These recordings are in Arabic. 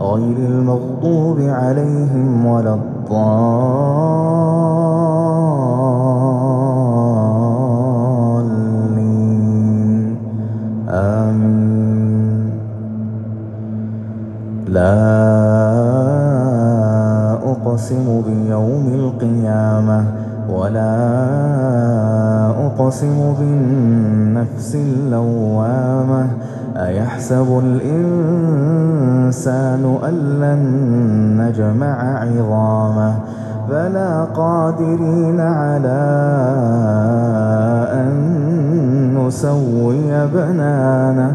غير المغضوب عليهم ولا الضالين. آمين. لا أقسم بيوم القيامة ولا أقسم بالنفس اللوامة. أيحسب الإنسان أن لن نجمع عظامه؟ بلى قادرين على أن نسوي بنانه.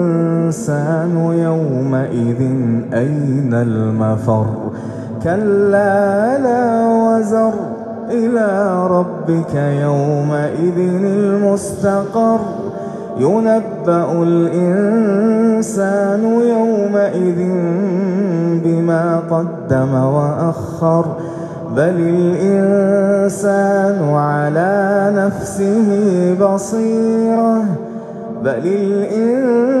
يومئذ أين المفر؟ كلا لا وزر إلى ربك يومئذ المستقر. ينبأ الإنسان يومئذ بما قدم وأخر. بل الإنسان على نفسه بصيرة. بل الإنسان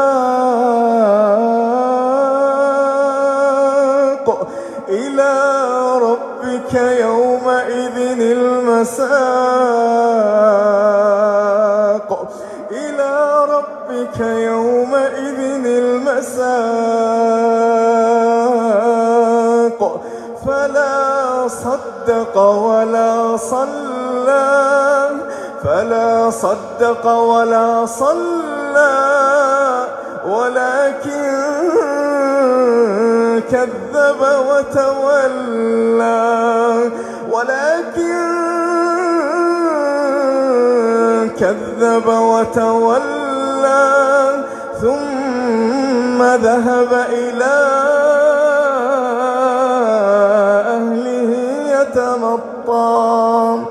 المساق. إلى ربك يومئذ المساق. فلا صدق ولا صلى. فلا صدق ولا صلى. ولكن كذب وتولى. ولكن كذب وتولى ثم ذهب إلى أهله يتمطى.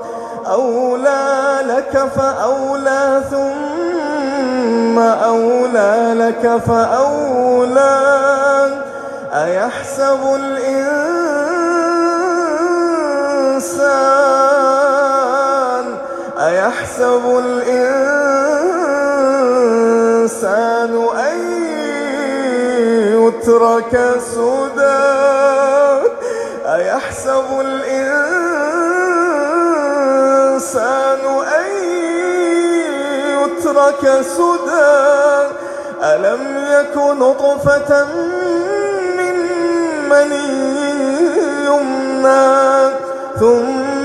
أولى لك فأولى ثم أولى لك فأولى. أيحسب الإنسان أيحسب الإنسان أن يترك سدى أيحسب الإنسان أن يترك سدى ألم يك نطفة من مني يمنى ثم